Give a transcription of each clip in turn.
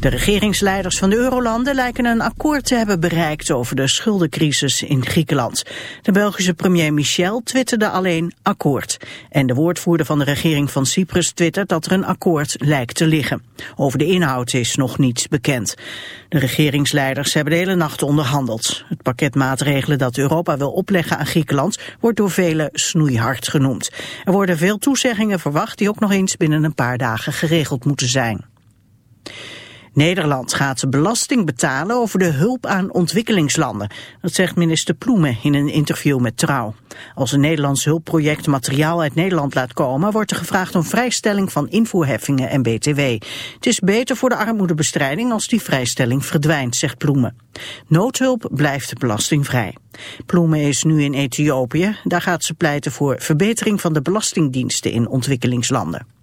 De regeringsleiders van de Eurolanden lijken een akkoord te hebben bereikt over de schuldencrisis in Griekenland. De Belgische premier Michel twitterde alleen akkoord. En de woordvoerder van de regering van Cyprus twittert dat er een akkoord lijkt te liggen. Over de inhoud is nog niets bekend. De regeringsleiders hebben de hele nacht onderhandeld. Het pakket maatregelen dat Europa wil opleggen aan Griekenland wordt door velen snoeihard genoemd. Er worden veel toezeggingen verwacht die ook nog eens binnen een paar dagen geregeld moeten zijn. Nederland gaat belasting betalen over de hulp aan ontwikkelingslanden. Dat zegt minister Ploemen in een interview met Trouw. Als een Nederlands hulpproject materiaal uit Nederland laat komen... wordt er gevraagd om vrijstelling van invoerheffingen en btw. Het is beter voor de armoedebestrijding als die vrijstelling verdwijnt, zegt Ploemen. Noodhulp blijft belastingvrij. Ploemen is nu in Ethiopië. Daar gaat ze pleiten voor verbetering van de belastingdiensten in ontwikkelingslanden.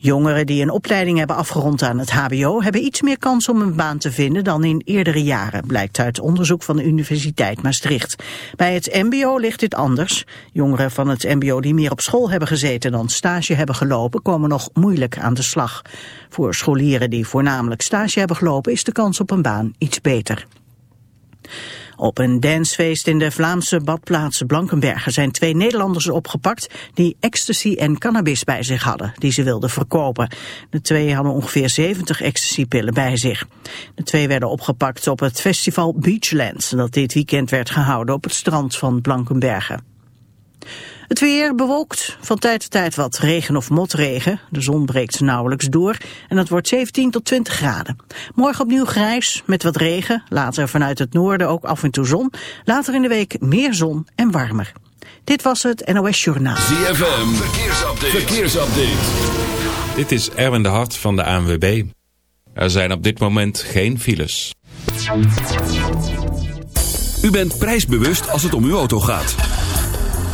Jongeren die een opleiding hebben afgerond aan het hbo... hebben iets meer kans om een baan te vinden dan in eerdere jaren... blijkt uit onderzoek van de Universiteit Maastricht. Bij het mbo ligt dit anders. Jongeren van het mbo die meer op school hebben gezeten dan stage hebben gelopen... komen nog moeilijk aan de slag. Voor scholieren die voornamelijk stage hebben gelopen... is de kans op een baan iets beter. Op een dancefeest in de Vlaamse badplaats Blankenbergen zijn twee Nederlanders opgepakt die ecstasy en cannabis bij zich hadden, die ze wilden verkopen. De twee hadden ongeveer 70 ecstasypillen bij zich. De twee werden opgepakt op het festival Beachlands, dat dit weekend werd gehouden op het strand van Blankenbergen. Het weer bewolkt, van tijd tot tijd wat regen of motregen. De zon breekt nauwelijks door en het wordt 17 tot 20 graden. Morgen opnieuw grijs met wat regen, later vanuit het noorden ook af en toe zon. Later in de week meer zon en warmer. Dit was het NOS Journaal. ZFM, verkeersupdate. verkeersupdate. Dit is Erwin de Hart van de ANWB. Er zijn op dit moment geen files. U bent prijsbewust als het om uw auto gaat.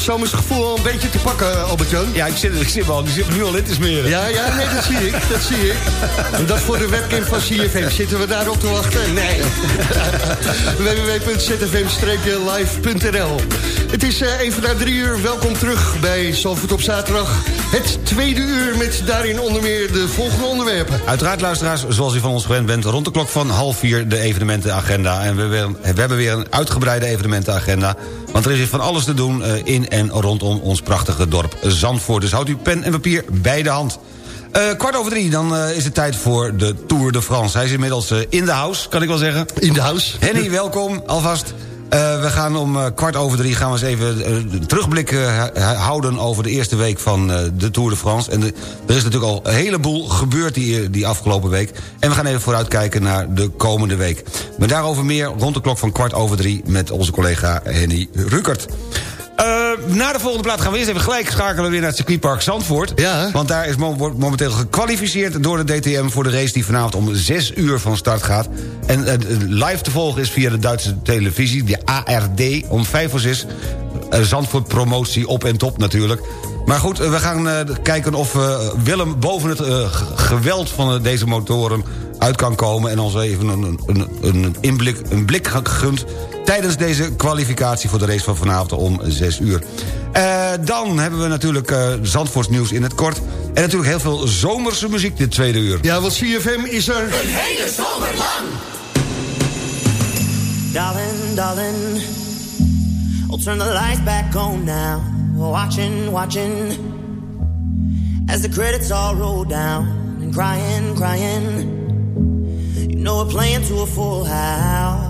Zomers gevoel al een beetje te pakken, Albert-Jan? Ja, ik zit, ik, zit wel, ik zit nu al in te smeren. Ja, ja, nee, dat zie ik, dat zie ik. En dat voor de webcam van CFM. Zitten we daarop te wachten? Nee. www.zfm-live.nl Het is uh, even na drie uur. Welkom terug bij Zalvoort op zaterdag. Het tweede uur met daarin onder meer de volgende onderwerpen. Uiteraard, luisteraars, zoals u van ons gewend bent... rond de klok van half vier de evenementenagenda. En we hebben weer een uitgebreide evenementenagenda... Want er is van alles te doen uh, in en rondom ons prachtige dorp Zandvoort. Dus houdt u pen en papier bij de hand. Uh, kwart over drie, dan uh, is het tijd voor de Tour de France. Hij is inmiddels in de house, kan ik wel zeggen. In de house. Henny, welkom, alvast. Uh, we gaan om uh, kwart over drie gaan we eens even uh, een terugblik houden... over de eerste week van de Tour de France. En er is natuurlijk al een heleboel gebeurd die, die afgelopen week. En we gaan even vooruitkijken naar de komende week. Maar daarover meer rond de klok van kwart over drie... met onze collega Henny Rukert. Uh, na de volgende plaat gaan we eerst even gelijk schakelen weer naar het circuitpark Zandvoort. Ja. Want daar is wordt momenteel gekwalificeerd door de DTM... voor de race die vanavond om 6 uur van start gaat. En uh, live te volgen is via de Duitse televisie, de ARD, om 5 voor 6. Uh, Zandvoort promotie op en top natuurlijk. Maar goed, we gaan kijken of Willem boven het geweld van deze motoren uit kan komen... en ons even een, een, een, inblik, een blik gunt tijdens deze kwalificatie voor de race van vanavond om 6 uur. Uh, dan hebben we natuurlijk uh, Zandvoorts nieuws in het kort. En natuurlijk heel veel zomerse muziek dit tweede uur. Ja, want CFM is er... Een hele zomer lang! Darling, darling I'll turn the lights back on now Watching, watching As the credits all roll down And crying, crying You know we're playing to a full house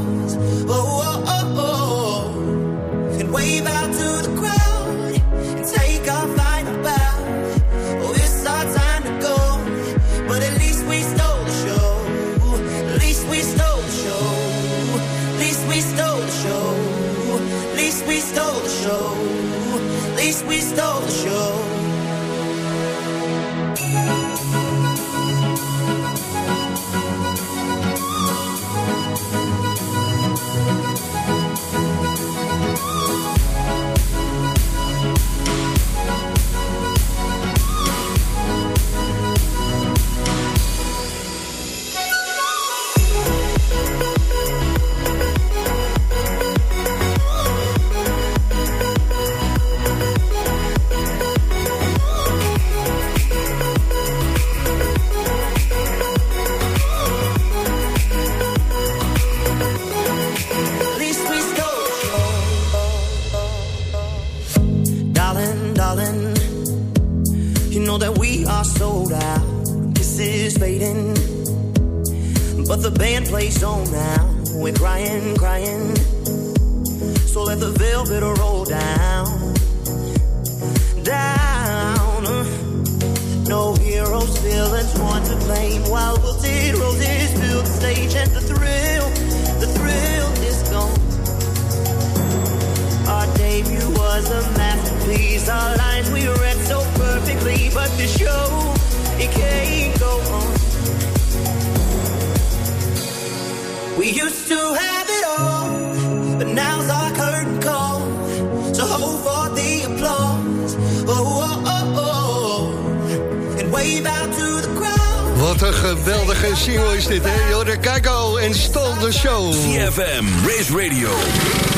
Wat een geweldige single is dit, hè? Jorde Keigo en Stol de Show. CFM, Race Radio,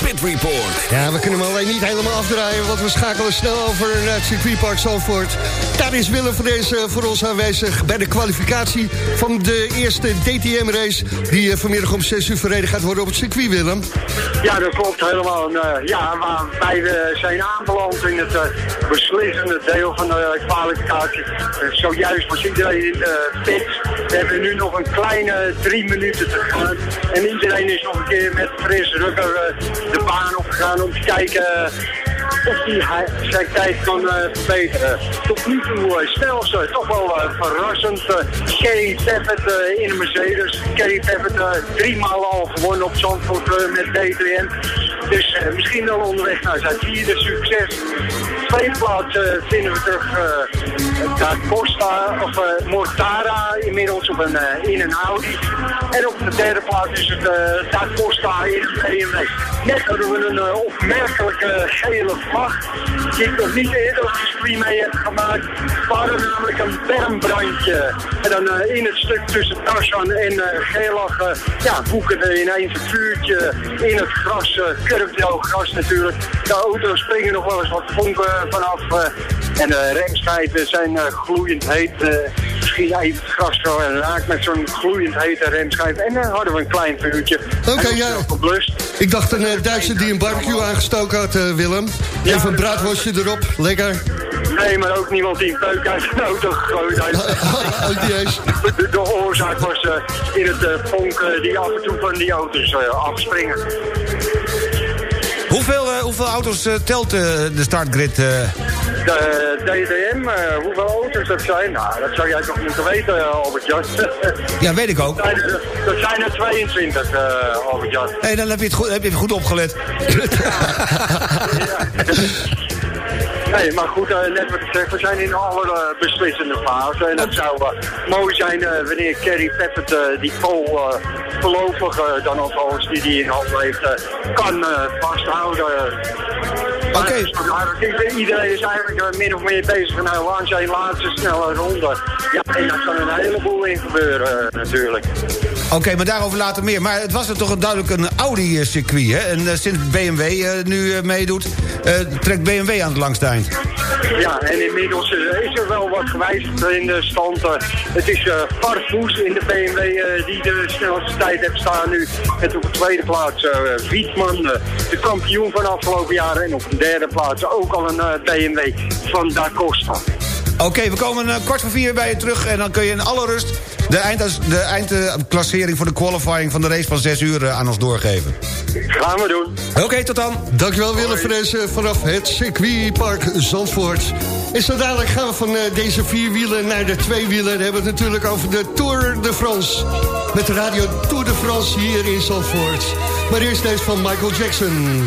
Pit Report. Ja, we kunnen hem alleen niet helemaal afdraaien... want we schakelen snel over naar het circuitpark Zandvoort. Daar is Willem van deze voor ons aanwezig... bij de kwalificatie van de eerste DTM-race... die eh, vanmiddag om 6 uur verreden gaat worden op het circuit, Willem. Ja, dat klopt helemaal. En, eh, ja, maar wij zijn aanbeland in het eh, beslissende deel van de kwalificatie. Zojuist was iedereen in de We hebben nu nog een kleine drie minuten te gaan. En iedereen is nog een keer met Chris Rucker, eh, de baan opgegaan om te kijken of hij zijn tijd kan uh, verbeteren. Tot nu toe snel ze, toch wel verrassend. Kerry Paffett in de Mercedes. Kerry Paffett drie maal al gewonnen op Zandvoort met DTM. Dus misschien wel onderweg naar vierde succes. Tweede plaats vinden we terug Da Costa of Mortara inmiddels op een, in een Audi. En op de derde plaats is het Da Costa in een BMW. Net hadden we een opmerkelijke gele vlag. Die ik nog niet eerder op de screen mee heb gemaakt. We namelijk een bermbrandje. En dan in het stuk tussen Tarzan en Gelag ja, boeken ineens een vuurtje in het gras. Uh, gras natuurlijk. De auto's springen nog wel eens wat vonken vanaf. en de remschijven zijn gloeiend heet. misschien even het gras zo en raakt met zo'n gloeiend hete remschijf. En dan hadden we een klein vuurtje. Oké, okay, ja. Ik dacht een Duitse die een barbecue aangestoken had, Willem. Ja, Even een braadworstje erop, lekker. Nee, maar ook niemand die een peuk uit zijn auto gegooid heeft. De, de oorzaak was uh, in het uh, vonk uh, die af en toe van die auto's afspringen. Hoeveel, auto's telt de startgrid? De DDM, hoeveel auto's dat zijn? Nou, dat zou jij toch moeten weten, Albert-Jan. ja, weet ik ook. Dat zijn er, dat zijn er 22, Albert-Jan. Hé, hey, dan heb je het goed, heb je het goed opgelet. Nee, maar goed, uh, net wat ik zeg, we zijn in alle uh, beslissende fase. En het zou uh, mooi zijn wanneer Kerry Peppert die vol voorlopig dan alvast die die in handen heeft, kan vasthouden. Oké. Okay. Iedereen is eigenlijk min of meer bezig nou, aan zijn laatste snelle ronde. Ja, en daar kan een heleboel in gebeuren natuurlijk. Oké, maar daarover later meer. Maar het was er toch een, duidelijk een Audi-circuit, hè? En uh, sinds BMW uh, nu meedoet, trekt BMW aan het langste eind. Ja, en inmiddels is er wel wat gewijzigd in de stand. het is uh, in de BMW die de snelste tijd heeft staan nu. En op de tweede plaats Wietman, de kampioen van afgelopen jaren. En op de derde plaats ook al een BMW van Da Costa. Oké, we komen uh, kwart voor vier bij je terug... en dan kun je in alle rust de, eind, de eindklassering voor de qualifying... van de race van 6 uur uh, aan ons doorgeven. Gaan we doen. Oké, tot dan. Dankjewel Willem Vrezen vanaf het circuitpark Zandvoort. En zo dadelijk gaan we van uh, deze vierwielen naar de tweewielen. Dan hebben we het natuurlijk over de Tour de France. Met de radio Tour de France hier in Zandvoort. Maar eerst deze van Michael Jackson.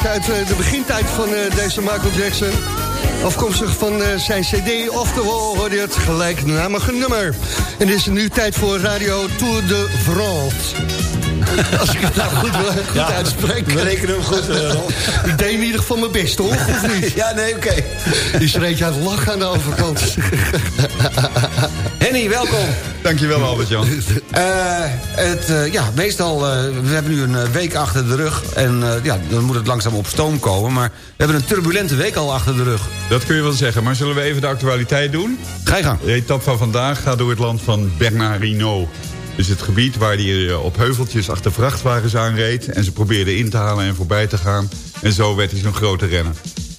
Plaatje uit de begintijd van deze Michael Jackson. Afkomstig van zijn cd, oftewel hoorde je het gelijknamige nummer. En het is nu tijd voor Radio Tour de France. Als ik het nou goed, goed ja, uitspreek. We rekenen hem goed, uh, Ik deed in ieder geval mijn best, toch? Of niet? Ja, nee, oké. Okay. Die schreef aan het lachen aan de overkant. Henny, welkom. Dankjewel, Albert-Jan. Uh, het, uh, ja, meestal, uh, we hebben nu een week achter de rug... en ja, dan moet het langzaam op stoom komen... maar we hebben een turbulente week al achter de rug. Dat kun je wel zeggen, maar zullen we even de actualiteit doen? Ga je gang. De etappe van vandaag gaat door het land van Bernardino. Dus het gebied waar hij op heuveltjes achter vrachtwagens aanreed... en ze probeerden in te halen en voorbij te gaan. En zo werd hij zo'n grote renner.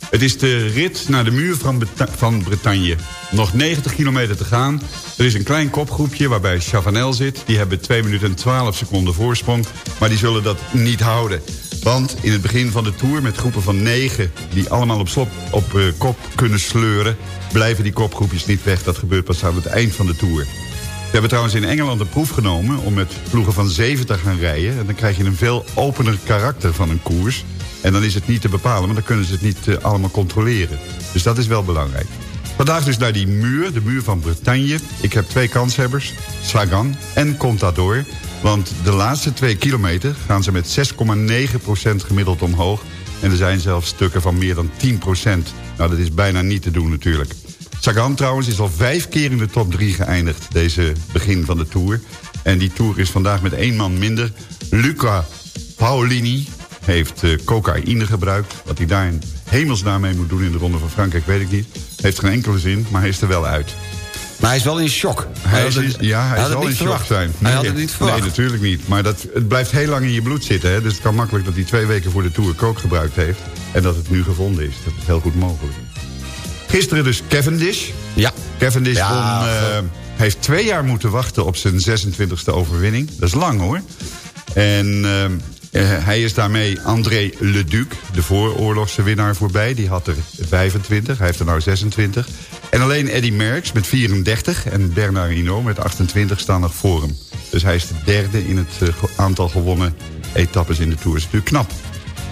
Het is de rit naar de muur van, van Bretagne. Nog 90 kilometer te gaan. Er is een klein kopgroepje waarbij Chavanel zit. Die hebben 2 minuten en 12 seconden voorsprong. Maar die zullen dat niet houden. Want in het begin van de Tour met groepen van 9... die allemaal op, op uh, kop kunnen sleuren... blijven die kopgroepjes niet weg. Dat gebeurt pas aan het eind van de Tour. We hebben trouwens in Engeland een proef genomen... om met ploegen van 7 te gaan rijden. En dan krijg je een veel opener karakter van een koers... En dan is het niet te bepalen, maar dan kunnen ze het niet uh, allemaal controleren. Dus dat is wel belangrijk. Vandaag dus naar die muur, de muur van Bretagne. Ik heb twee kanshebbers, Sagan en Contador. Want de laatste twee kilometer gaan ze met 6,9% gemiddeld omhoog. En er zijn zelfs stukken van meer dan 10%. Nou, dat is bijna niet te doen natuurlijk. Sagan trouwens is al vijf keer in de top 3 geëindigd, deze begin van de Tour. En die Tour is vandaag met één man minder. Luca Paolini, heeft uh, cocaïne gebruikt. Wat hij daar in hemelsnaam mee moet doen in de Ronde van Frankrijk, weet ik niet. Heeft geen enkele zin, maar hij is er wel uit. Maar hij is wel in shock. Hij, is, ja, hij, hij zal in shock zijn. Nee, hij had het niet verwacht. Nee, natuurlijk niet. Maar dat, het blijft heel lang in je bloed zitten. Hè? Dus het kan makkelijk dat hij twee weken voor de Tour coke gebruikt heeft. En dat het nu gevonden is. Dat is heel goed mogelijk. Gisteren dus Cavendish. Ja. Cavendish ja, won, uh, heeft twee jaar moeten wachten op zijn 26e overwinning. Dat is lang hoor. En uh, uh, hij is daarmee André Leduc, de vooroorlogse winnaar, voorbij. Die had er 25, hij heeft er nou 26. En alleen Eddy Merckx met 34 en Bernard Hinault met 28 staan nog voor hem. Dus hij is de derde in het uh, aantal gewonnen etappes in de Tour. Dat is natuurlijk knap.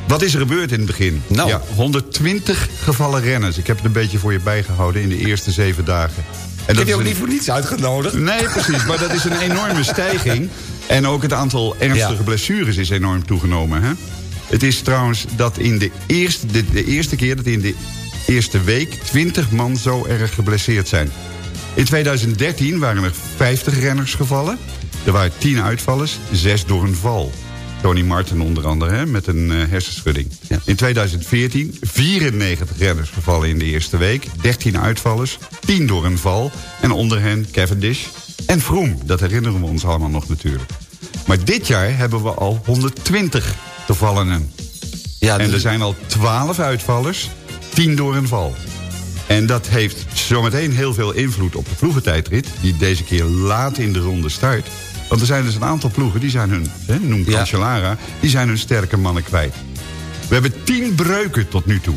Wat is er gebeurd in het begin? Nou. Ja, 120 gevallen renners. Ik heb het een beetje voor je bijgehouden in de eerste zeven dagen. En dat heb je ook een... niet voor niets uitgenodigd? Nee, precies. Maar dat is een enorme stijging. En ook het aantal ernstige blessures is enorm toegenomen. Hè? Het is trouwens dat in de eerste, de, de eerste keer dat in de eerste week 20 man zo erg geblesseerd zijn. In 2013 waren er 50 renners gevallen. Er waren 10 uitvallers, 6 door een val. Tony Martin onder andere, hè, met een uh, hersenschudding. Ja. In 2014 94 renners gevallen in de eerste week. 13 uitvallers, 10 door een val. En onder hen Cavendish, en Vroom, dat herinneren we ons allemaal nog natuurlijk. Maar dit jaar hebben we al 120 gevallenen. Ja, En er zijn al 12 uitvallers, 10 door een val. En dat heeft zometeen heel veel invloed op de ploegentijdrit... die deze keer laat in de ronde start. Want er zijn dus een aantal ploegen, die zijn hun, hè, noem Cancellara... die zijn hun sterke mannen kwijt. We hebben 10 breuken tot nu toe.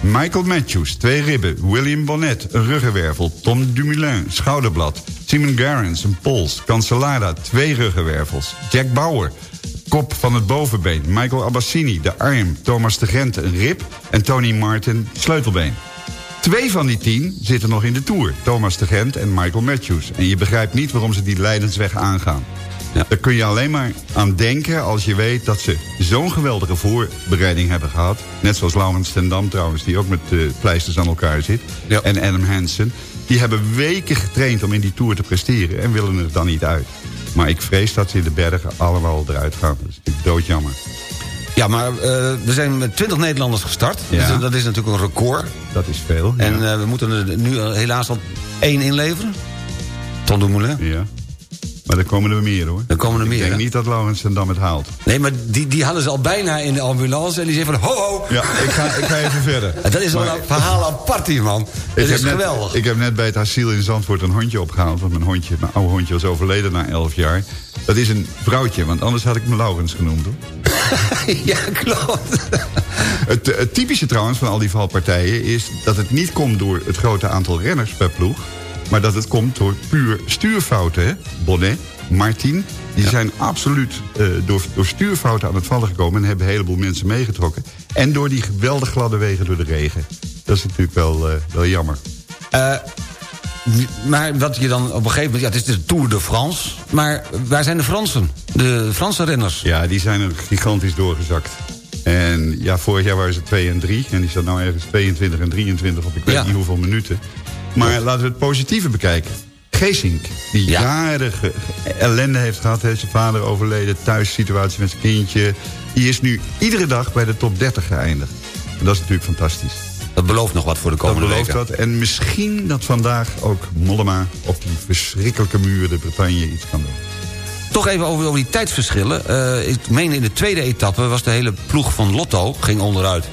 Michael Matthews, twee ribben. William Bonnet, een ruggenwervel. Tom Dumoulin, schouderblad. Simon Garrens, een pols. Cancellara, twee ruggenwervels. Jack Bauer, kop van het bovenbeen. Michael Abbassini, de arm. Thomas de Gent, een rib. En Tony Martin, sleutelbeen. Twee van die tien zitten nog in de Tour. Thomas de Gent en Michael Matthews. En je begrijpt niet waarom ze die leidensweg aangaan. Ja. Daar kun je alleen maar aan denken als je weet dat ze zo'n geweldige voorbereiding hebben gehad. Net zoals Laurens ten Dam trouwens, die ook met uh, pleisters aan elkaar zit. Ja. En Adam Hansen. Die hebben weken getraind om in die Tour te presteren en willen er dan niet uit. Maar ik vrees dat ze in de bergen allemaal eruit gaan. Dat is doodjammer. Ja, maar uh, we zijn met 20 Nederlanders gestart. Ja. Dus dat is natuurlijk een record. Dat is veel. En uh, we moeten er nu helaas al één inleveren. Ton Dumoulin. Ja. Maar er komen er meer hoor. Er komen er meer. Ik denk niet dat Laurens dan het haalt. Nee, maar die, die hadden ze al bijna in de ambulance. En die zei van ho ho. Ja, ik ga, ik ga even verder. Dat is wel een verhaal apart hier man. Dat is net, geweldig. Ik heb net bij het asiel in Zandvoort een hondje opgehaald. Want mijn hondje, mijn oude hondje was overleden na 11 jaar. Dat is een vrouwtje, want anders had ik me Laurens genoemd hoor. ja, klopt. Het, het typische trouwens van al die valpartijen is dat het niet komt door het grote aantal renners per ploeg. Maar dat het komt door puur stuurfouten. Hè? Bonnet, Martin. Die zijn absoluut eh, door, door stuurfouten aan het vallen gekomen... en hebben een heleboel mensen meegetrokken. En door die geweldig gladde wegen door de regen. Dat is natuurlijk wel, eh, wel jammer. Eh, maar wat je dan op een gegeven moment... Ja, het is de Tour de France. Maar waar zijn de Fransen? De Franse renners? Ja, die zijn er gigantisch doorgezakt. En ja, vorig jaar waren ze 2 en 3. En die zat nou ergens 22 en 23 op ik weet Ja. niet hoeveel minuten. Maar laten we het positieve bekijken. Geesink, die Ja. jaren ellende heeft gehad. Heeft zijn vader overleden, thuissituatie met zijn kindje. Die is nu iedere dag bij de top 30 geëindigd. En dat is natuurlijk fantastisch. Dat belooft nog wat voor de Dat komende belooft weken. dat. En misschien dat vandaag ook Mollema op die verschrikkelijke muur de Bretagne iets kan doen. Toch even over, over die tijdsverschillen. Eh, ik meen in de tweede etappe was de hele ploeg van Lotto ging onderuit.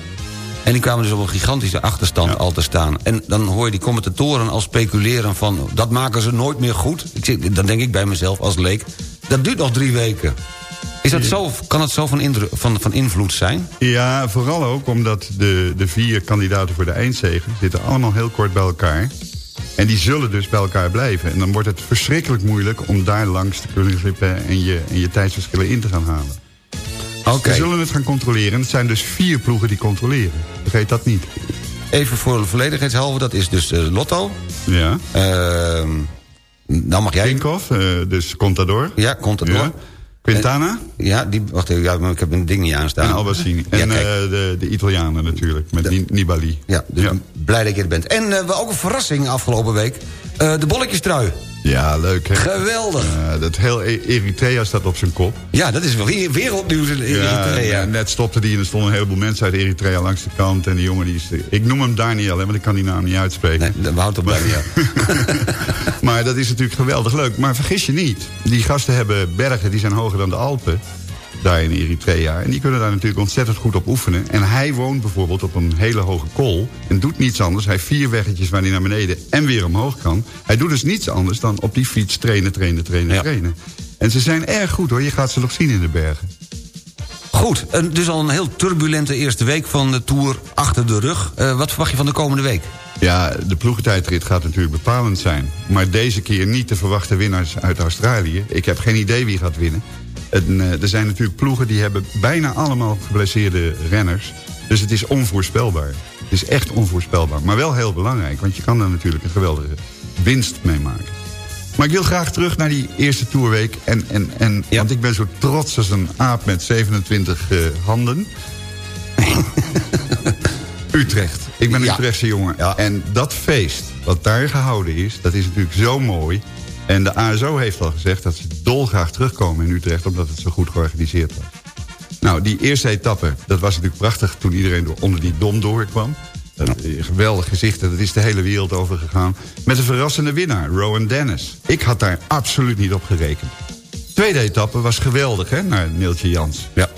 En die kwamen dus op een gigantische achterstand Ja. al te staan. En dan hoor je die commentatoren al speculeren van... dat maken ze nooit meer goed. Ik, zeg- dan denk ik bij mezelf als leek... dat duurt nog drie weken. Is dat zo, kan het zo van, van, van invloed zijn? Ja, vooral ook omdat de, de vier kandidaten voor de eindzege... zitten allemaal heel kort bij elkaar. En die zullen dus bij elkaar blijven. En dan wordt het verschrikkelijk moeilijk om daar langs te kunnen glippen... en je, en je tijdsverschillen in te gaan halen. We zullen het gaan controleren. Het zijn dus vier ploegen die controleren. Vergeet dat niet. even voor de volledigheidshalve. Dat is dus eh, Lotto. Ja. Ehm nou mag jij... Tinkoff, eh, dus Contador. Ja, Contador. Ja. Quintana Ja, die, wacht even, ja, ik heb een ding niet aanstaan. en Albassini. Ja, En eh, de, de Italianen natuurlijk, met Ni- Nibali. Ja, dus ja. blij dat je er bent. En eh, we ook een verrassing afgelopen week. Eh, de bolletjestrui. Ja, leuk hè. Geweldig. Ja, dat heel E- Eritrea staat op zijn kop. Ja, dat is weer wereldnieuws in Ja, Eritrea. en net stopte die en er stonden een heleboel mensen uit Eritrea langs de kant. En die jongen die is... Ik noem hem Daniel, hè, want ik kan die naam niet uitspreken. Nee, we houden op ja. maar dat is natuurlijk geweldig leuk. Maar vergis je niet, die gasten hebben bergen die zijn hoger dan de Alpen. Daar in Eritrea. En die kunnen daar natuurlijk ontzettend goed op oefenen. En hij woont bijvoorbeeld op een hele hoge kool. En doet niets anders. Hij heeft vier weggetjes waar hij naar beneden en weer omhoog kan. Hij doet dus niets anders dan op die fiets trainen, trainen, trainen, Ja. trainen. En ze zijn erg goed hoor. Je gaat ze nog zien in de bergen. Goed, dus al een heel turbulente eerste week van de Tour achter de rug. Eh, wat verwacht je van de komende week? Ja, de ploegentijdrit gaat natuurlijk bepalend zijn. Maar deze keer niet te verwachten winnaars uit Australië. Ik heb geen idee wie gaat winnen. En, eh, er zijn natuurlijk ploegen die hebben bijna allemaal geblesseerde renners. Dus het is onvoorspelbaar. Het is echt onvoorspelbaar. Maar wel heel belangrijk, want je kan daar natuurlijk een geweldige winst mee maken. Maar ik wil graag terug naar die eerste toerweek. En, en, en, Ja. Want ik ben zo trots als een aap met 27 eh, handen. Utrecht. Ik ben een Ja. Utrechtse jongen. Ja. En dat feest wat daar gehouden is, dat is natuurlijk zo mooi. En de ASO heeft al gezegd dat ze dolgraag terugkomen in Utrecht... omdat het zo goed georganiseerd was. Nou, die eerste etappe, dat was natuurlijk prachtig... toen iedereen door, onder die dom doorkwam. Eh, Geweldig gezicht, dat is de hele wereld over gegaan. Met een verrassende winnaar, Rowan Dennis. Ik had daar absoluut niet op gerekend. Tweede etappe was geweldig, hè, naar Neeltje Jans. Ja.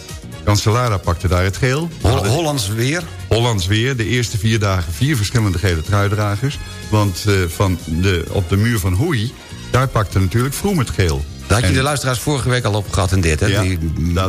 Cancellara pakte daar het geel. Hol- Hollands weer. Hollands weer, de eerste vier dagen vier verschillende gele truidragers. Want eh, van de, op de muur van Hoei, daar pakte natuurlijk Vroom het geel. Daar had je En- de luisteraars vorige week al op geattendeerd, hè? Ja, die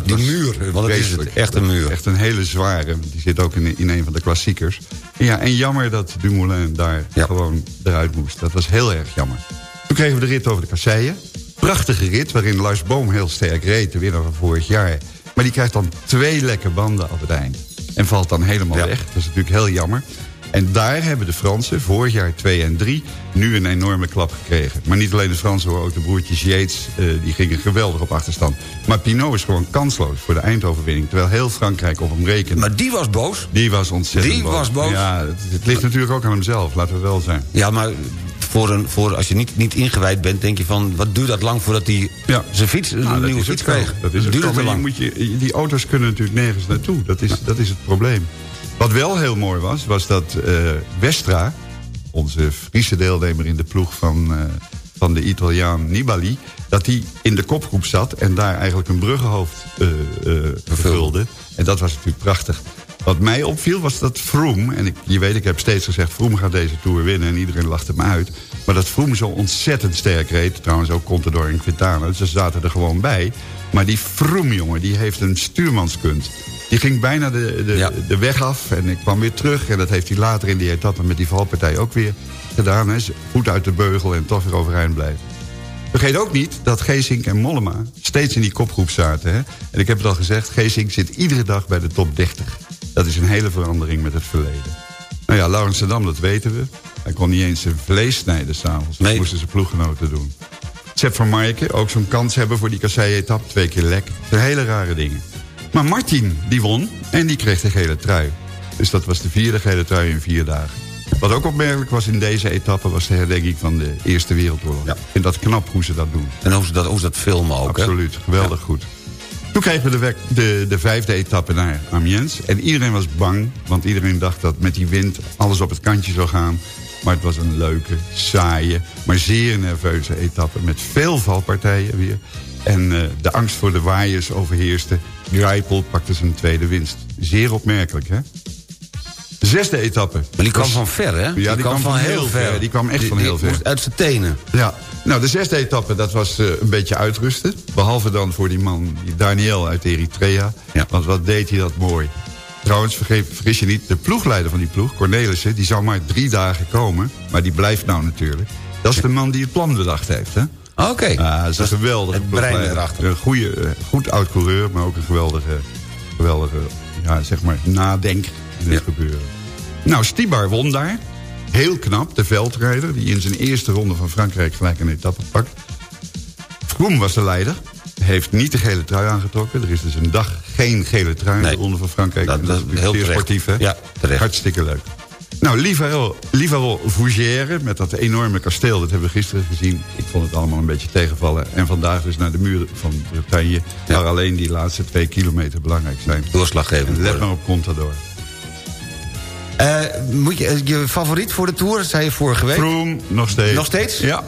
die muur, want het is het, echt een muur. Echt een hele zware. Die zit ook in, in een van de klassiekers. Ja, en jammer dat Dumoulin daar Ja. gewoon eruit moest. Dat was heel erg jammer. Toen kregen we de rit over de kasseien. Prachtige rit, waarin Lars Boom heel sterk reed. De winnaar van vorig jaar. Maar die krijgt dan twee lekke banden op het eind. En valt dan helemaal Ja. weg. Dat is natuurlijk heel jammer. En daar hebben de Fransen vorig jaar 2 en 3 nu een enorme klap gekregen. Maar niet alleen de Fransen, hoor, ook de broertjes Yates, eh, die gingen geweldig op achterstand. Maar Pinot is gewoon kansloos voor de eindoverwinning. Terwijl heel Frankrijk op hem rekent. Maar die was boos. die was ontzettend Die was boos? Ja, het, het ligt natuurlijk ook aan hemzelf, laten we wel zijn. Ja, maar voor een, voor, als je niet, niet ingewijd bent, denk je van... wat duurt dat lang voordat hij Ja. zijn fiets, een Nou, nieuwe fiets het kreeg? Dat is het duurt je lang. moet je, die auto's kunnen natuurlijk nergens naartoe. Dat is, dat is het probleem. Wat wel heel mooi was, was dat eh, Westra... onze Friese deelnemer in de ploeg van, eh, van de Italiaan Nibali... dat die in de kopgroep zat en daar eigenlijk een bruggenhoofd eh, vervulde. En dat was natuurlijk prachtig. Wat mij opviel was dat Froome... en ik, je weet, ik heb steeds gezegd... Froome gaat deze Tour winnen en iedereen lachte me uit. Maar dat Froome zo ontzettend sterk reed... trouwens ook Contador en Quintana, ze zaten er gewoon bij... maar die Froome, jongen, die heeft een stuurmanskunst. Die ging bijna de, de, Ja. de weg af en ik kwam weer terug... en dat heeft hij later in die etappe met die valpartij ook weer gedaan. Hè. Voet uit de beugel en toch weer overeind blijven. Vergeet ook niet dat Geesink en Mollema steeds in die kopgroep zaten. Hè? En ik heb het al gezegd, Geesink zit iedere dag bij de top 30. Dat is een hele verandering met het verleden. Nou ja, Laurens Dam, dat weten we. Hij kon niet eens zijn vlees snijden s'avonds. Dat Nee. moesten zijn ploeggenoten doen. Sepp van Maaike, ook zo'n kans hebben voor die kassei-etap. Twee keer lek. Dat hele rare dingen. Maar Martin, die won en die kreeg de gele trui. Dus dat was de vierde gele trui in vier dagen. Wat ook opmerkelijk was in deze etappe... was de herdenking van de Eerste Wereldoorlog. Ja. Ik vind dat knap hoe ze dat doen. En hoe ze dat, hoe ze dat filmen ook, hè? Absoluut, geweldig goed. Toen kregen we de, de, de vijfde etappe naar Amiens. En iedereen was bang, want iedereen dacht dat met die wind alles op het kantje zou gaan. Maar het was een leuke, saaie, maar zeer nerveuze etappe. Met veel valpartijen weer. En eh, de angst voor de waaiers overheerste. Greipel pakte zijn tweede winst. Zeer opmerkelijk, hè? De zesde etappe. Maar die kwam van ver, hè? Ja, die, kwam, van heel ver. Die kwam echt Die- van heel die ver. moest uit zijn tenen. Ja, nou de zesde etappe, dat was eh, een beetje uitrusten. Behalve dan voor die man, die Daniel uit Eritrea. Ja. Want wat deed hij dat mooi. Trouwens, vergeet, vergis je niet, de ploegleider van die ploeg, Cornelissen... die zou maar drie dagen komen, maar die blijft nou natuurlijk. Dat is de man die het plan bedacht heeft, hè? Oké. Ah, dat is een geweldige het brein erachter. Een goede, eh, goed oud coureur, maar ook een geweldige, geweldige ja, zeg maar, nadenker Ja. gebeuren. Nou, Stibar won daar. Heel knap, de veldrijder, die in zijn eerste ronde van Frankrijk gelijk een etappe pakt. Froome was de leider. Heeft niet de gele trui aangetrokken. Er is dus een dag geen gele trui in de ronde van Frankrijk. Dat- is natuurlijk heel zeer terecht. sportief, hè? Ja, terecht. Hartstikke leuk. Nou, Livarol, Livarol Fougère, met dat enorme kasteel... dat hebben we gisteren gezien. Ik vond het allemaal een beetje tegenvallen. En vandaag dus naar de muur van Bretagne... waar alleen die laatste twee kilometer belangrijk zijn. Doorslaggevend En let maar op Contador. Eh, moet je, eh, je favoriet voor de Tour, zei je vorige week. Froome, nog steeds. Nog steeds? Ja.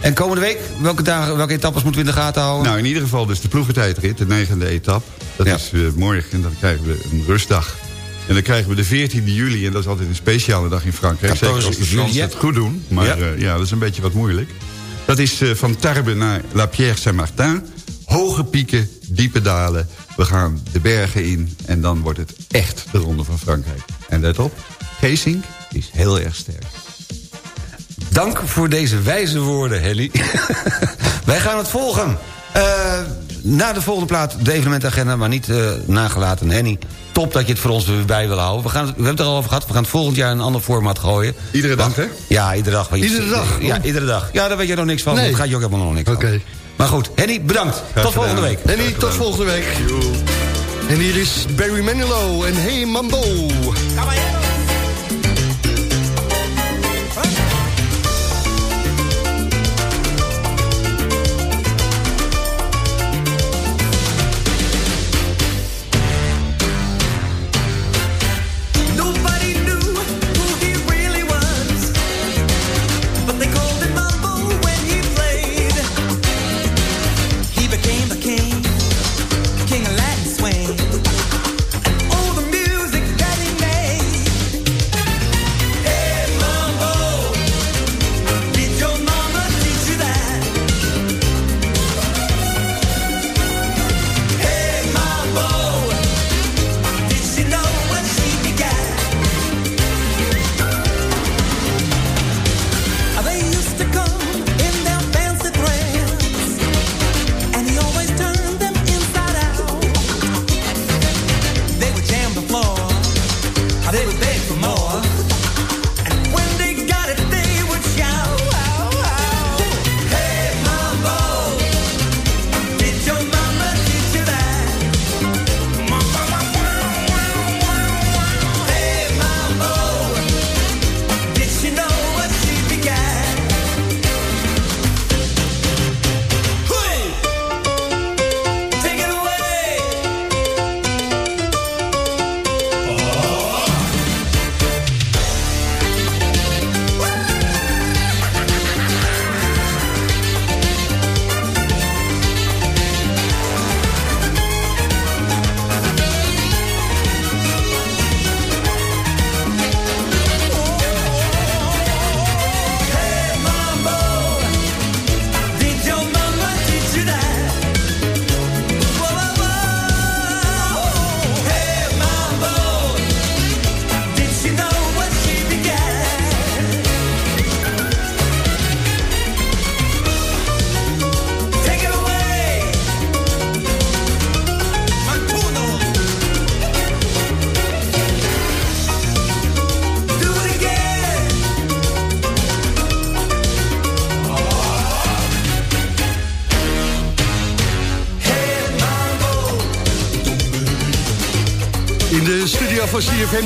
En komende week, welke, dagen, welke etappes moeten we in de gaten houden? Nou, in ieder geval dus de ploegentijdrit, de negende etappe. Dat Ja. is eh, morgen en dan krijgen we een rustdag. En dan krijgen we de 14e juli, en dat is altijd een speciale dag in Frankrijk. 14 Zeker als de Fransen het goed doen. Maar Ja. ja. ja, dat is een beetje wat moeilijk. Dat is van Tarbes naar La Pierre Saint-Martin. Hoge pieken, diepe dalen. We gaan de bergen in en dan wordt het echt de Ronde van Frankrijk. En let op, Geesink is heel erg sterk. Dank voor deze wijze woorden, Henny. Wij gaan het volgen. Eh, na de volgende plaat de evenementagenda, maar niet eh, nagelaten. Henny, top dat je het voor ons weer bij wil houden. We, gaan, we hebben het er al over gehad. We gaan het volgend jaar in een ander format gooien. Iedere dag, hè? Ja, iedere dag. Iedere dag? Ja, iedere dag. Ja, daar weet je nog niks van. Nee. Dat gaat je ook helemaal nog niks Oké. van. Maar goed, Henny, bedankt. Tot volgende week. En hier tot volgende week. En hier is Barry Manilow en Hey Mambo. Nobody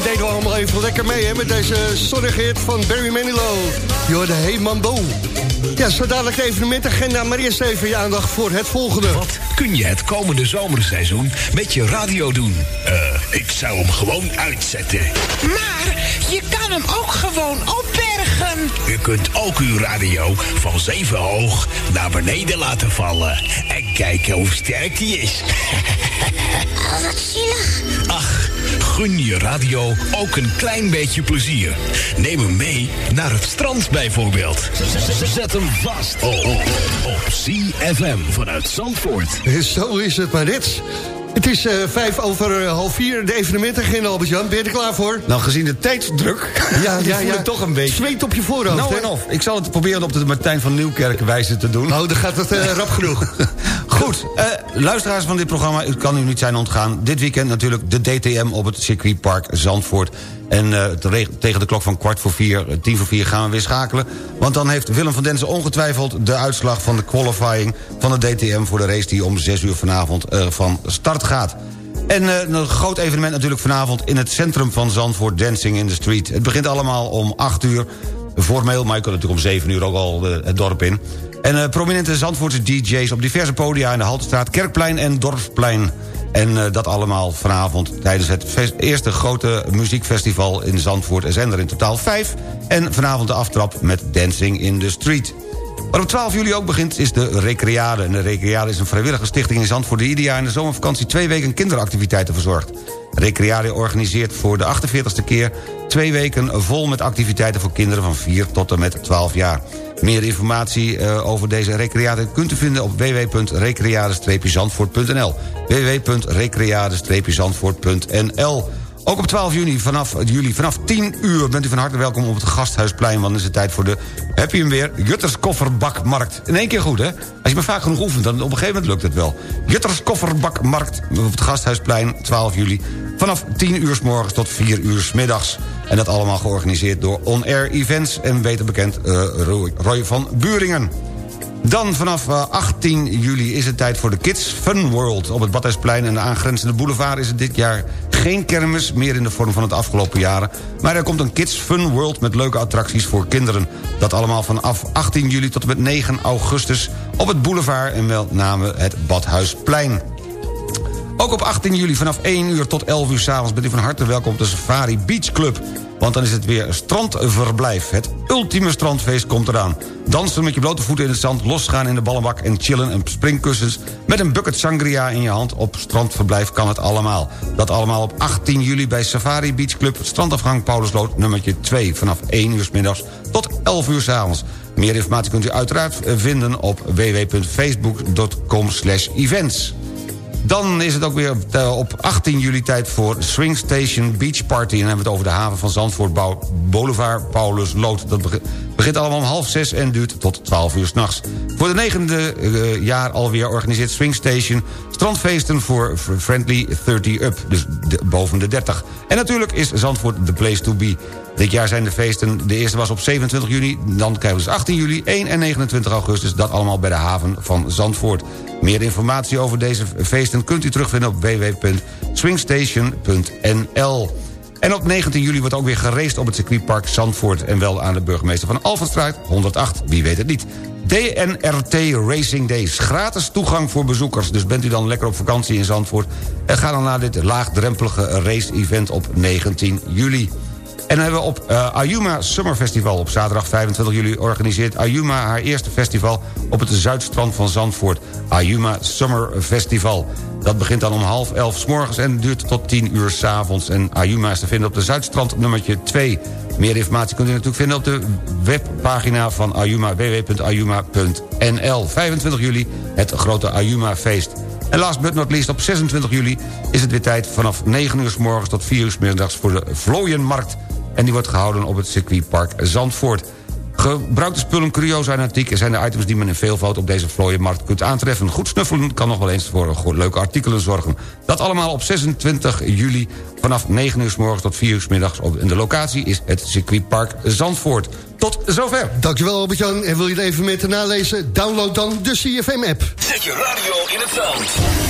CFM deden we allemaal even lekker mee... Hè, met deze zonnige hit van Barry Manilow. Je hoorde Hey Mambo. Ja, zo dadelijk de evenementagenda, maar eerst even je aandacht voor het volgende. Wat kun je het komende zomerseizoen met je radio doen? Eh, ik zou hem gewoon uitzetten. Maar je kan hem ook gewoon opbergen. U kunt ook uw radio van zeven hoog naar beneden laten vallen. En kijken hoe sterk die is. Oh, wat zielig. Ach, gun je radio ook een klein beetje plezier. Neem hem mee naar het strand bijvoorbeeld. Zet hem vast oh, oh, op CFM vanuit Zandvoort. Zo is het maar net. Het is eh, vijf over eh, half vier, de evenementagenda, Albert-Jan. Ben je er klaar voor? Nou, gezien de tijdsdruk, Ja, ja, voel ja. ik toch een beetje. Zweet op je voorhoofd, Nou hè? en of. Ik zal het proberen op de Martijn van Nieuwkerk wijze te doen. Oh, dan gaat het eh, rap genoeg. Goed, eh, luisteraars van dit programma, het kan u niet zijn ontgaan. Dit weekend natuurlijk de DTM op het circuitpark Zandvoort. En eh, tegen de klok van kwart voor vier, eh, tien voor vier gaan we weer schakelen. Want dan heeft Willem van Densen ongetwijfeld de uitslag van de qualifying... van de DTM voor de race die om zes uur vanavond van start gaat. En een groot evenement natuurlijk vanavond in het centrum van Zandvoort... Dancing in the Street. Het begint allemaal om 8 uur. Formeel, maar je kunt natuurlijk om 7 uur ook al het dorp in. En eh, prominente Zandvoortse DJ's op diverse podia... in de Haltestraat, Kerkplein en Dorpsplein. En eh, dat allemaal vanavond tijdens het eerste grote muziekfestival in Zandvoort. Er zijn er in totaal vijf. En vanavond de aftrap met Dancing in the Street. Wat op 12 juli ook begint is de Recreade. En de Recreade is een vrijwillige stichting in Zandvoort... die ieder jaar in de zomervakantie twee weken kinderactiviteiten verzorgt. Recreade organiseert voor de 48ste keer... twee weken vol met activiteiten voor kinderen van 4 tot en met 12 jaar. Meer informatie eh, over deze Recreade kunt u vinden op www.recreade-zandvoort.nl www.recreade-zandvoort.nl ook op 12 juni vanaf, juli vanaf 10 uur bent u van harte welkom op het Gasthuisplein... want dan is het tijd voor de, heb je hem weer, Jutters Kofferbakmarkt. In één keer goed, hè? Als je maar vaak genoeg oefent, dan op een gegeven moment lukt het wel. Jutters Kofferbakmarkt op het Gasthuisplein, 12 juli... vanaf 10 uur s morgens tot 4 uur s middags. En dat allemaal georganiseerd door On Air Events... en beter bekend eh, Roy, van Buringen. Dan vanaf eh, 18 juli is het tijd voor de Kids Fun World. Op het Badhuisplein en de aangrenzende boulevard is het dit jaar geen kermis... meer in de vorm van het afgelopen jaren. Maar er komt een Kids Fun World met leuke attracties voor kinderen. Dat allemaal vanaf 18 juli tot en met 9 augustus... op het boulevard en met name het Badhuisplein. Ook op 18 juli vanaf 1 uur tot 11 uur s'avonds... bent u van harte welkom op de Safari Beach Club. Want dan is het weer strandverblijf. Het ultieme strandfeest komt eraan. Dansen met je blote voeten in het zand, losgaan in de ballenbak... en chillen en springkussens met een bucket sangria in je hand... op strandverblijf kan het allemaal. Dat allemaal op 18 juli bij Safari Beach Club... strandafgang Paulusloot nummertje 2... vanaf 1 uur s middags tot 11 uur s avonds. Meer informatie kunt u uiteraard vinden op www.facebook.com events. Dan is het ook weer eh, op 18 juli tijd voor Swing Station Beach Party. En dan hebben we het over de haven van Zandvoort, Boulevard Paulus Lood. Dat beg- begint allemaal om half zes en duurt tot 12 uur s'nachts. Voor de negende eh, jaar alweer organiseert Swing Station... strandfeesten voor Friendly 30 Up, dus de- boven de 30. En natuurlijk is Zandvoort the place to be. Dit jaar zijn de feesten, de eerste was op 27 juni... dan krijgen we dus 18 juli, 1 en 29 augustus... dat allemaal bij de haven van Zandvoort. Meer informatie over deze feesten kunt u terugvinden op www.swingstation.nl. En op 19 juli wordt ook weer geraced op het circuitpark Zandvoort... en wel aan de burgemeester van Alphenstraat, 108, wie weet het niet. DNRT Racing Days, gratis toegang voor bezoekers. Dus bent u dan lekker op vakantie in Zandvoort... en ga dan naar dit laagdrempelige race-event op 19 juli. En dan hebben we op eh, Ayuma Summer Festival. Op zaterdag 25 juli organiseert Ayuma haar eerste festival... op het zuidstrand van Zandvoort. Ayuma Summer Festival. Dat begint dan om half elf s morgens en duurt tot 10 uur s avonds. En Ayuma is te vinden op de Zuidstrand nummertje 2. Meer informatie kunt u natuurlijk vinden op de webpagina van Ayuma... www.ayuma.nl 25 juli, het grote Ayuma-feest. En last but not least, op 26 juli is het weer tijd... vanaf 9 uur s morgens tot 4 uur s middags voor de Vlooienmarkt. En die wordt gehouden op het circuitpark Zandvoort. Gebruikte spullen, curiosa en antiek zijn de items die men in veelvoud op deze vlooienmarkt kunt aantreffen. Goed snuffelen kan nog wel eens voor goed leuke artikelen zorgen. Dat allemaal op 26 juli vanaf 9 uur s morgens tot 4 uur s middags. Op, en de locatie is het circuitpark Zandvoort. Tot zover. Dankjewel Albert-Jan. En wil je het even met nalezen? Download dan de CFM-app. Zet je radio in het zand.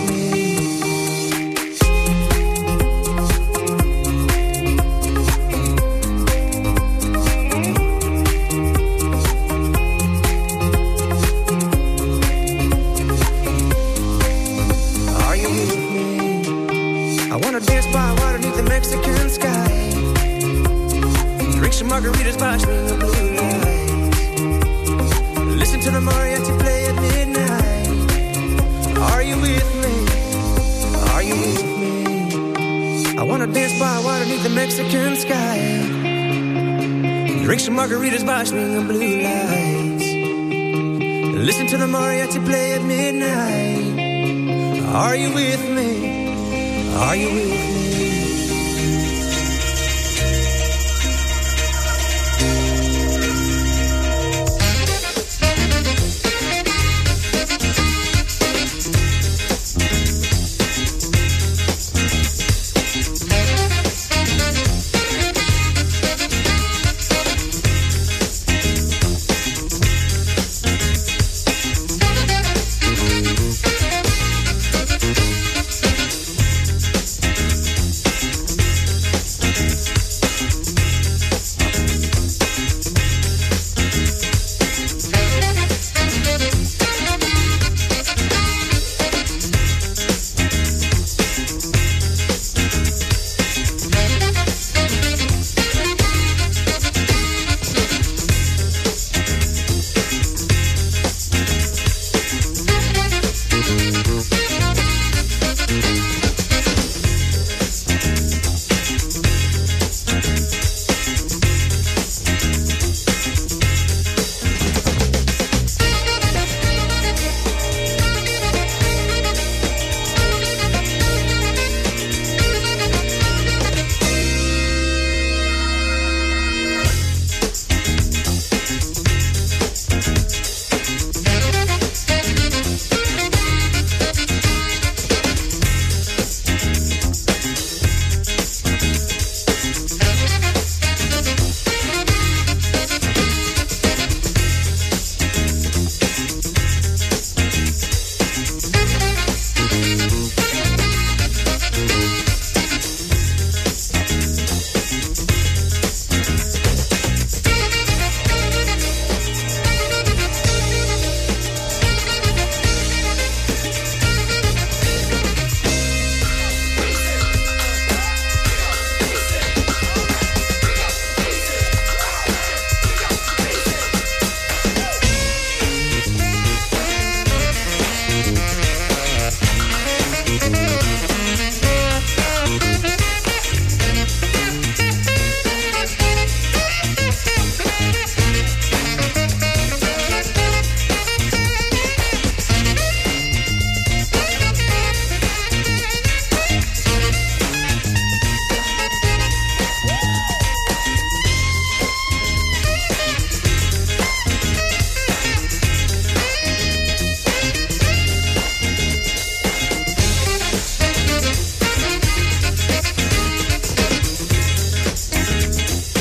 Margaritas by swinging blue lights. Listen to the mariachi play at midnight. Are you with me? Are you with me? I wanna dance by water beneath the Mexican sky. Drink some margaritas by swinging blue lights. Listen to the mariachi play at midnight. Are you with me? Are you with me?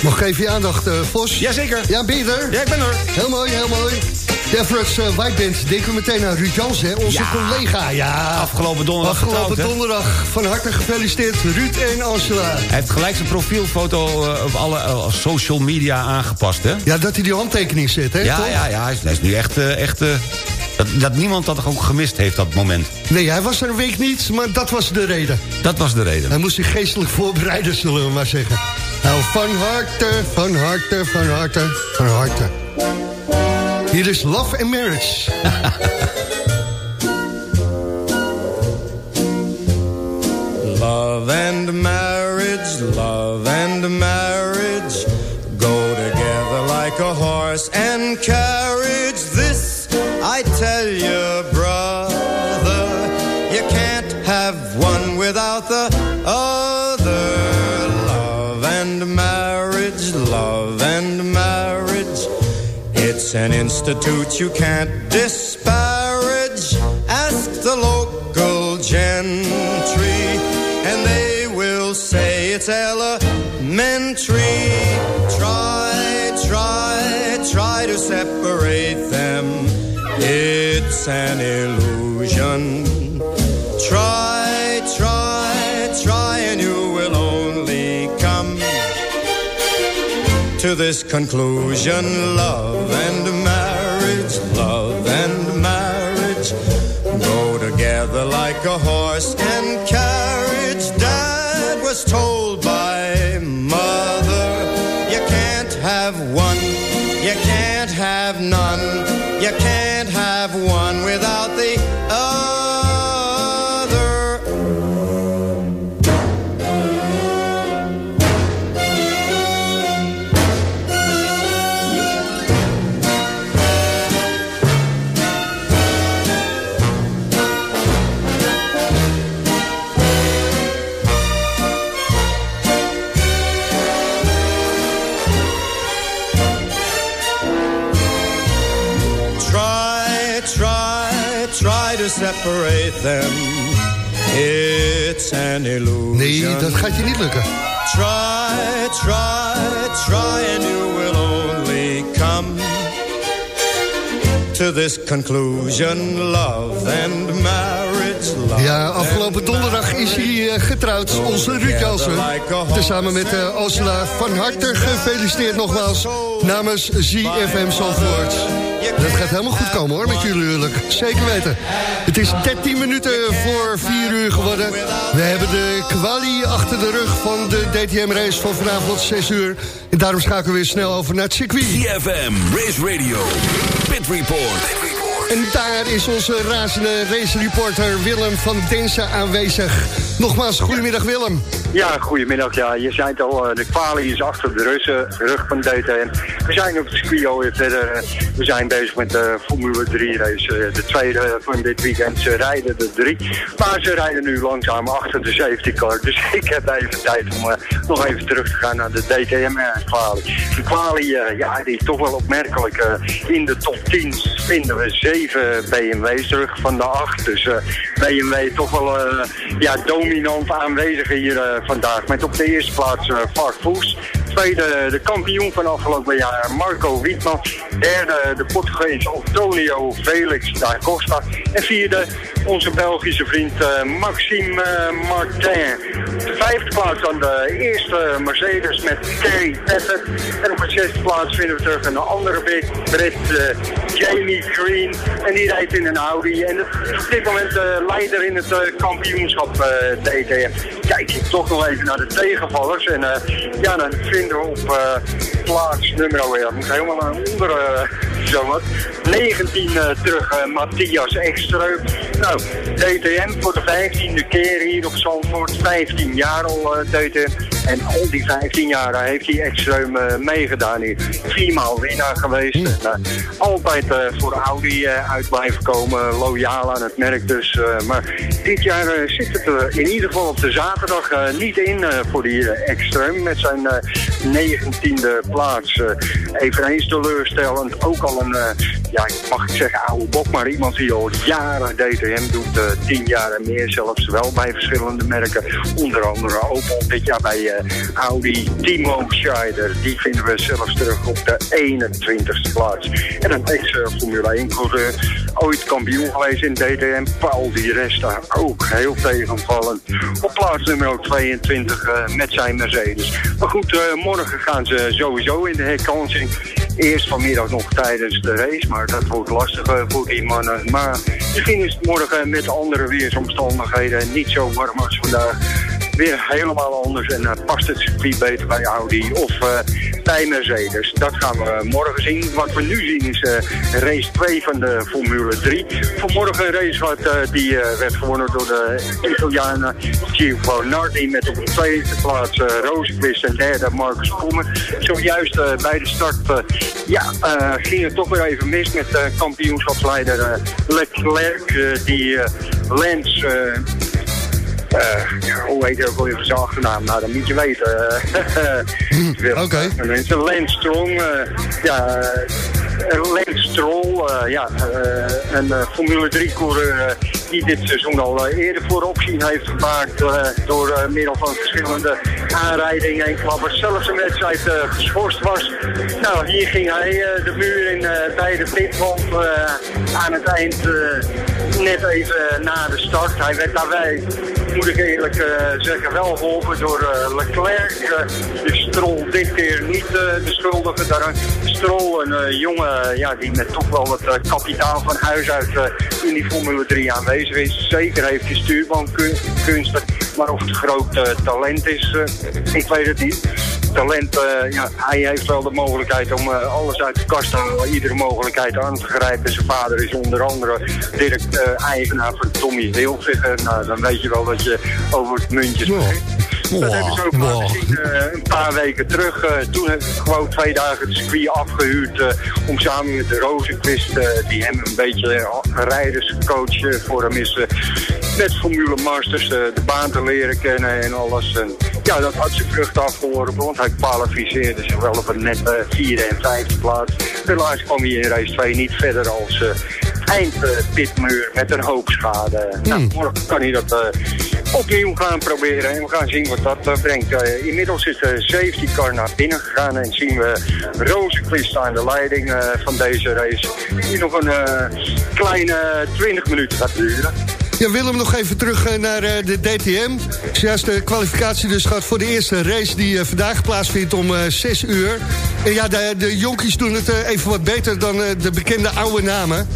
Nog even je aandacht, uh, Vos. Jazeker. Ja, ben je er? Ja, ik ben er. Heel mooi, heel mooi. Everett's uh, White Band, denken we meteen aan Ruud Jans, hè? onze collega. Ja, afgelopen donderdag Afgelopen getrouwd, donderdag. Van harte gefeliciteerd, Ruud en Angela. Hij heeft gelijk zijn profielfoto uh, op alle uh, social media aangepast, hè? Ja, dat hij die handtekening zet, hè? Ja, toch? ja, ja. Hij is, hij is nu echt... echt dat, dat, niemand dat ook gemist heeft, dat moment. Nee, hij was er een week niet, maar dat was de reden. Dat was de reden. Hij moest zich geestelijk voorbereiden, zullen we maar zeggen. Nou, van harte, van harte, van harte, van harte. Hier is Love and Marriage. love and marriage, love and marriage go together like a horse and carriage. It's an institute you can't disparage. Ask the local gentry, and they will say it's elementary. Try, try, try to separate them. It's an illusion. Try, to this conclusion. Love and marriage, love and marriage go together like a horse and carriage. Dad was told by mother, you can't have one, you can't have none, you can't have one without the an illusion. Nee, dat gaat je niet lukken. Try, try, try, and you will only come to this conclusion. Love and marriage, Ja, afgelopen donderdag is hij uh, getrouwd, onze Ruud Jansen. Tezamen met uh, Ursula van harte gefeliciteerd nogmaals namens ZFM Zandvoort. Dat gaat helemaal goed komen hoor, met jullie huwelijk. Zeker weten. Het is 13 minuten voor 4 uur geworden. We hebben de kwalie achter de rug van de DTM-race van vanavond 6 uur. En daarom schakelen we weer snel over naar het circuit. ZFM, Race Radio, Pit Report. En daar is onze razende racereporter Willem van Densen aanwezig. Nogmaals, goedemiddag Willem. Ja, goedemiddag. Ja, je zei het al, eh, de kwalie is achter de Russen, rug van DTM. We zijn op het circuit alweer verder. eh, We zijn bezig met de Formule 3 race. eh, De tweede van dit weekend. Ze rijden de drie. Maar ze rijden nu langzaam achter de safety car. Dus ik heb even tijd om eh, nog even terug te gaan naar de DTM-kwalie. De kwalie, eh, ja, die is toch wel opmerkelijk. eh, in de top 10 vinden we zeven BMW's terug van de acht. Dus eh, BMW toch wel eh, ja, dominant aanwezig hier eh, vandaag. Met op de eerste plaats Vark Voes. Tweede de kampioen van afgelopen jaar Marco Wietman. Derde de Portugees Antonio Felix da Costa. En vierde onze Belgische vriend uh, Maxime uh, Martin. De vijfde plaats dan de eerste Mercedes met Terry Pettet. En op de zesde plaats vinden we terug een andere Brit, uh, Jamie Green. En die rijdt in een Audi. En op dit moment de leider in het kampioenschap DTM. Kijk je toch nog even naar de tegenvallers. En ja, dan vinden we op plaats nummer, ja, moet helemaal naar onder zo wat. 19 terug Matthias Ekström. Nou, DTM voor de 15e keer hier op Zandvoort. 15 jaar al uh, DTM. En al die 15 jaar heeft hij Ekström uh, meegedaan hier. Viermaal winnaar geweest. En, uh, altijd voor Audi uit blijven komen. Loyaal aan het merk dus. maar dit jaar zit het er in ieder geval op de zaterdag niet in voor die Ekström. Met zijn 19e plaats. eveneens teleurstellend. Ook al een, ja, mag ik zeggen, oude bok. Maar iemand die al jaren DTM doet. 10 jaar en meer zelfs wel bij verschillende merken. Onder andere Opel dit jaar bij eh, Audi Timo Scheider. Die vinden we zelfs terug op de 21ste plaats. En een ex-Formule 1-coureur, ooit kampioen geweest in DTM, Paul Di Resta. Ook heel tegenvallend. Op plaats nummer 22 uh, met zijn Mercedes. Maar goed, morgen gaan ze sowieso in de herkansing. Eerst vanmiddag nog tijdens de race, maar dat wordt lastig voor die mannen. Maar misschien is het morgen met andere weersomstandigheden niet zo warm als vandaag weer helemaal anders en uh, past het circuit beter bij Audi of bij Mercedes. Dat gaan we morgen zien. Wat we nu zien is race 2 van de Formule 3. Vanmorgen een race wat, die werd gewonnen door de Italianen Gio Nardi met op de tweede plaats uh, en derde Marcus Pommen. Zojuist bij de start ja, ging het toch weer even mis met kampioenschapsleider Leclerc die Lance uh, hoe heet het ook alweer zijn achternaam? Nou, dat moet je weten. Oké. Okay. Lance Strong, ja, Lance Stroll, uh, ja, een Formule 3-coureur die dit seizoen al eerder voor opzien heeft gemaakt door middel van verschillende aanrijdingen en klappers. Zelfs een wedstrijd geschorst was. Nou, hier ging hij de muur in bij de pitwand aan het eind net even na de start. Hij werd daarbij moet ik eerlijk uh, zeggen, wel geholpen door uh, Leclerc. De Stroll dit keer niet de schuldige. Daar, Stroll, een jongen ja, die met toch wel wat kapitaal van huis uit in die Formule 3 aanwezig is. Zeker heeft hij stuurbaankunsten, maar of het groot talent is, ik weet het niet talent, ja, hij heeft wel de mogelijkheid om alles uit de kast te halen, iedere mogelijkheid aan te grijpen. Zijn vader is onder andere direct-eigenaar van Tommy Hilfiger. Nou, dan weet je wel dat je over het muntje spreekt. Dat hebben ze ook wow. gezien uh, een paar weken terug. Uh, toen heb ik gewoon twee dagen het circuit afgehuurd uh, om samen met de Rozenquist, die hem een beetje rijderscoach voor hem is, met Formule Masters de baan te leren kennen en alles. En, ja, dat had zijn vrucht afgeworpen, want hij kwalificeerde zich wel op een nette vierde en vijfde plaats. Helaas kwam hij in race 2 niet verder als eindpitmuur met een hoop schade. Hmm. Nou, morgen kan hij dat opnieuw gaan proberen. En we gaan zien wat dat uh, brengt. Uh, inmiddels is de safety car naar binnen gegaan. En zien we Rozenquist aan de leiding van deze race. Die nog een kleine 20 minuten gaat duren. Ja, Willem, nog even terug naar de DTM. Juist de kwalificatie dus gaat voor de eerste race die vandaag plaatsvindt om 6 uur. En ja, de, de jonkies doen het even wat beter dan de bekende oude namen.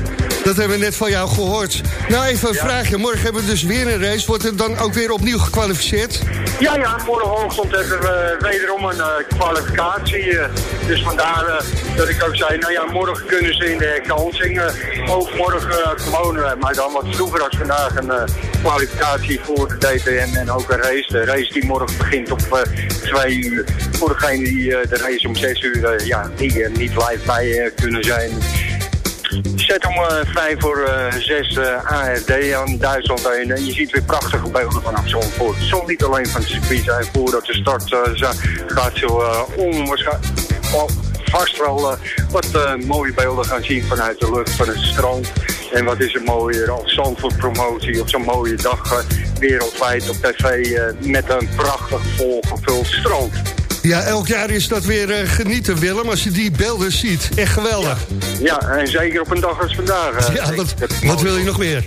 Dat hebben we net van jou gehoord. Nou, even een vraagje. Morgen hebben we dus weer een race. Wordt het dan ook weer opnieuw gekwalificeerd? Ja, ja. Morgenochtend hebben we wederom een uh, kwalificatie. Uh, dus vandaar uh, dat ik ook zei, nou ja, morgen kunnen ze in de herkansing. ook morgen gewoon, maar dan wat vroeger als vandaag een kwalificatie voor de DTM en ook een race. De race die morgen begint op twee uur. Voor degene die de race om zes uur ja, die niet live bij kunnen zijn. Zet om uh, vijf voor uh, zes uh, ARD aan Duitsland heen. En je ziet weer prachtige beelden vanaf Zandvoort. Zal niet alleen van het circuit zijn voordat de start gaat zo onwaarschijnlijk vast wel wat mooie beelden gaan zien vanuit de lucht, van het strand. En wat is er mooier als Zandvoort promotie op zo'n mooie dag wereldwijd op tv met een prachtig volgevuld strand. Ja, elk jaar is dat weer uh, genieten, Willem, als je die beelden ziet. Echt geweldig. Ja, ja en zeker op een dag als vandaag. Uh, ja, wat, wat wil je nog meer?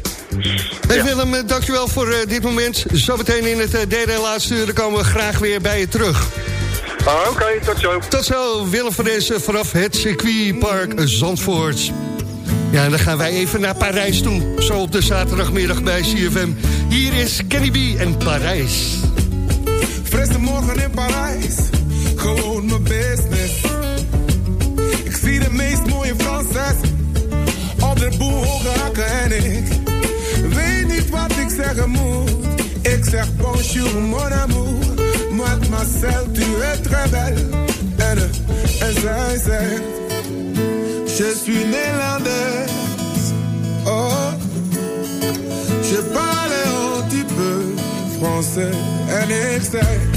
Hey ja. Willem, uh, dankjewel voor dit moment. Zometeen in het derde en laatste uur komen we graag weer bij je terug. Ah, Oké, okay, tot zo. Tot zo, Willem van deze vanaf het circuitpark Zandvoort. Ja, en dan gaan wij even naar Parijs toe. Zo op de zaterdagmiddag bij CFM. Hier is Kenny B en Parijs. Frisse morgen in Parijs gewoon mijn business. Ik zie de meest mooie Franses op de boel hoge hakken en ik weet niet wat ik zeggen moet. Ik zeg bonjour mon amour, mademoiselle tu es très belle. En, en zij zegt, je suis néerlandaise. Oh, je parle un petit peu français en ik zeg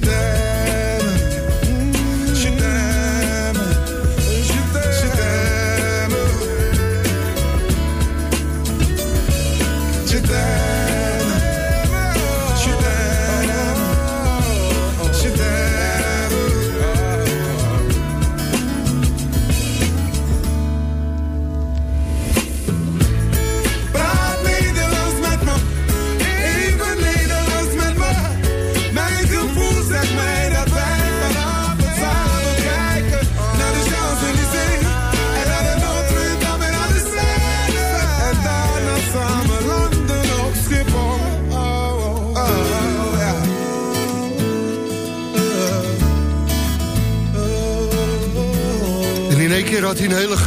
today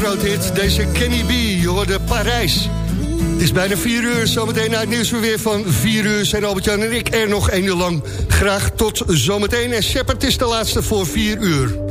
groot hit, deze Kenny B, je hoorde Parijs. Het is bijna 4 uur, zometeen naar het nieuws weer van 4 uur... zijn Albert-Jan en ik er nog één uur lang. Graag tot zometeen. En Shepard is de laatste voor 4 uur.